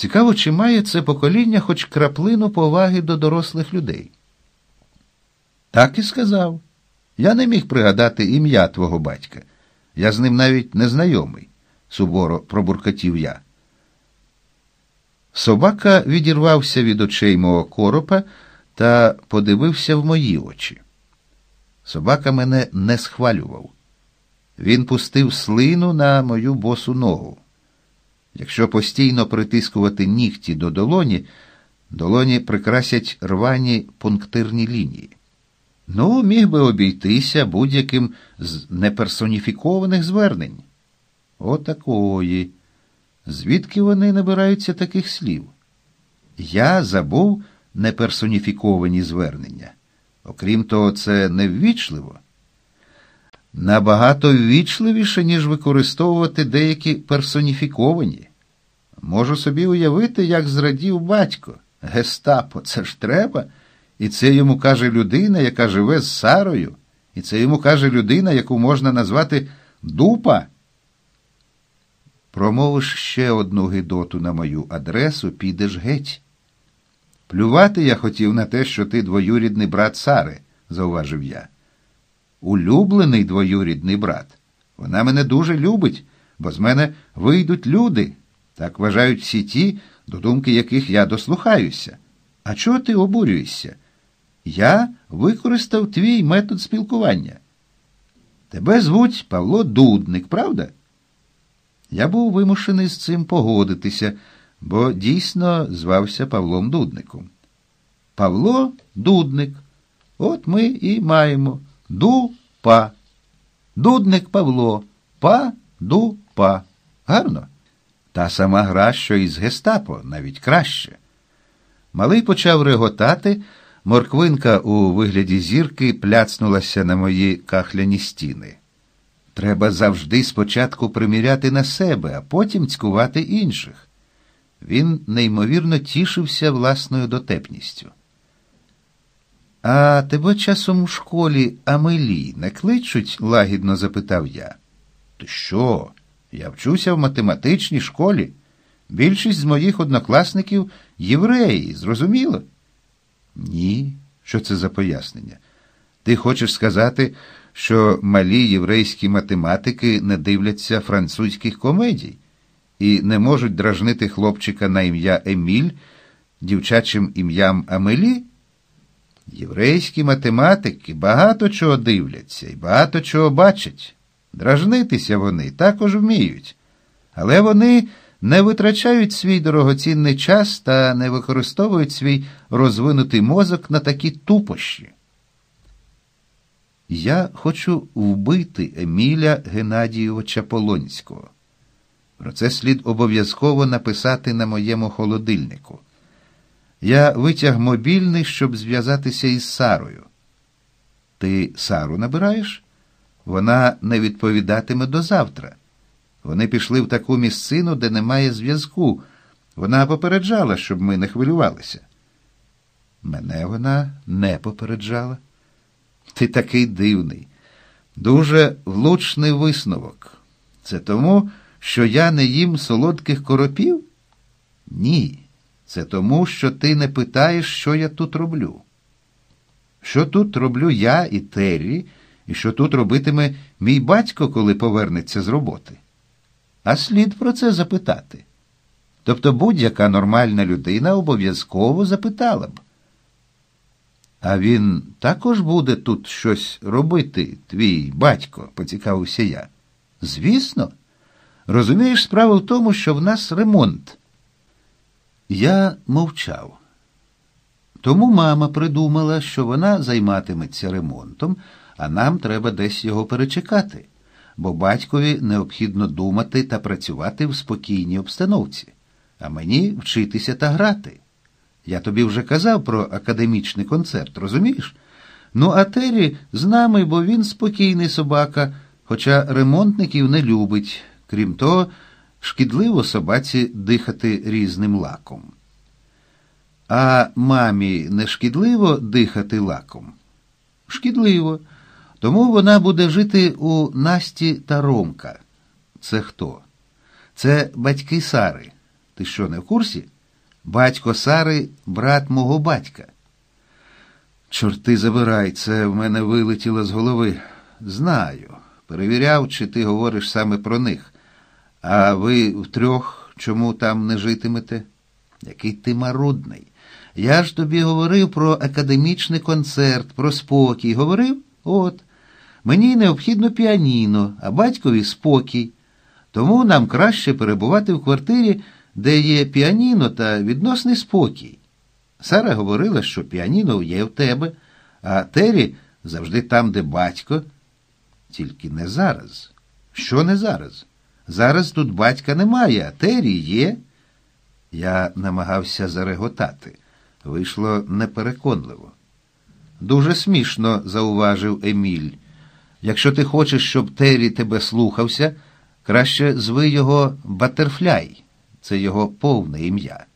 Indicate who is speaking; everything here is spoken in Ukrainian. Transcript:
Speaker 1: Цікаво, чи має це покоління хоч краплину поваги до дорослих людей. Так і сказав. Я не міг пригадати ім'я твого батька. Я з ним навіть не знайомий, суворо пробуркотів я. Собака відірвався від очей мого коропа та подивився в мої очі. Собака мене не схвалював. Він пустив слину на мою босу ногу. Якщо постійно притискувати нігті до долоні, долоні прикрасять рвані пунктирні лінії. Ну, міг би обійтися будь-яким з неперсоніфікованих звернень. Отакої. Звідки вони набираються таких слів? Я забув неперсоніфіковані звернення. Окрім того, це неввічливо. Набагато ввічливіше, ніж використовувати деякі персоніфіковані. Можу собі уявити, як зрадів батько. Гестапо, це ж треба. І це йому каже людина, яка живе з Сарою, і це йому каже людина, яку можна назвати дупа. Промовиш ще одну гидоту на мою адресу, підеш геть. Плювати я хотів на те, що ти двоюрідний брат Сари, зауважив я. Улюблений двоюрідний брат. Вона мене дуже любить, бо з мене вийдуть люди. Так вважають всі ті, до думки яких я дослухаюся. А чого ти обурюєшся? Я використав твій метод спілкування. Тебе звуть Павло Дудник, правда? Я був вимушений з цим погодитися, бо дійсно звався Павлом Дудником. Павло Дудник. От ми і маємо ду-па. Дудник Павло, па ду па. Гарно? Та сама гра, що і з гестапо, навіть краще. Малий почав реготати. Морквинка у вигляді зірки пляцнулася на мої кахляні стіни. Треба завжди спочатку приміряти на себе, а потім цькувати інших. Він неймовірно тішився власною дотепністю. А тебе часом у школі Амелі не кличуть? лагідно запитав я. Ти що? Я вчуся в математичній школі. Більшість з моїх однокласників євреї, зрозуміло? Ні. Що це за пояснення? Ти хочеш сказати, що малі єврейські математики не дивляться французьких комедій і не можуть дражнити хлопчика на ім'я Еміль дівчачим ім'ям Амелі? Єврейські математики багато чого дивляться і багато чого бачать. Дражнитися вони також вміють, але вони не витрачають свій дорогоцінний час та не використовують свій розвинутий мозок на такі тупощі. Я хочу вбити Еміля Геннадійовича Полонського. Про це слід обов'язково написати на моєму холодильнику. Я витяг мобільний, щоб зв'язатися із Сарою. Ти Сару набираєш? Вона не відповідатиме до завтра. Вони пішли в таку місцину, де немає зв'язку. Вона попереджала, щоб ми не хвилювалися. Мене вона не попереджала. Ти такий дивний, дуже влучний висновок. Це тому, що я не їм солодких коропів? Ні. Це тому, що ти не питаєш, що я тут роблю. Що тут роблю я і Террі, і що тут робитиме мій батько, коли повернеться з роботи? А слід про це запитати. Тобто будь-яка нормальна людина обов'язково запитала б. А він також буде тут щось робити, твій батько, поцікавився я. Звісно. Розумієш, справа в тому, що в нас ремонт. Я мовчав. Тому мама придумала, що вона займатиметься ремонтом, а нам треба десь його перечекати, бо батькові необхідно думати та працювати в спокійній обстановці, а мені вчитися та грати. Я тобі вже казав про академічний концерт, розумієш? Ну, а Террі з нами, бо він спокійний собака, хоча ремонтників не любить. Крім того, шкідливо собаці дихати різним лаком. А мамі не шкідливо дихати лаком? Шкідливо. Тому вона буде жити у Насті та Ромка. Це хто? Це батьки Сари. Ти що, не в курсі? Батько Сари брат мого батька. Чорти забирай, це в мене вилетіло з голови. Знаю. Перевіряв, чи ти говориш саме про них. А ви втрьох чому там не житимете? Який ти марудний. Я ж тобі говорив про академічний концерт, про спокій. Говорив? От. Мені необхідно піаніно, а батькові спокій. Тому нам краще перебувати в квартирі, де є піаніно та відносний спокій. Сара говорила, що піаніно є в тебе, а Тері завжди там, де батько. Тільки не зараз. Що не зараз? Зараз тут батька немає, а Тері є. Я намагався зареготати. Вийшло непереконливо. Дуже смішно, зауважив Еміль. Якщо ти хочеш, щоб Террі тебе слухався, краще зви його Батерфляй. Це його повне ім'я.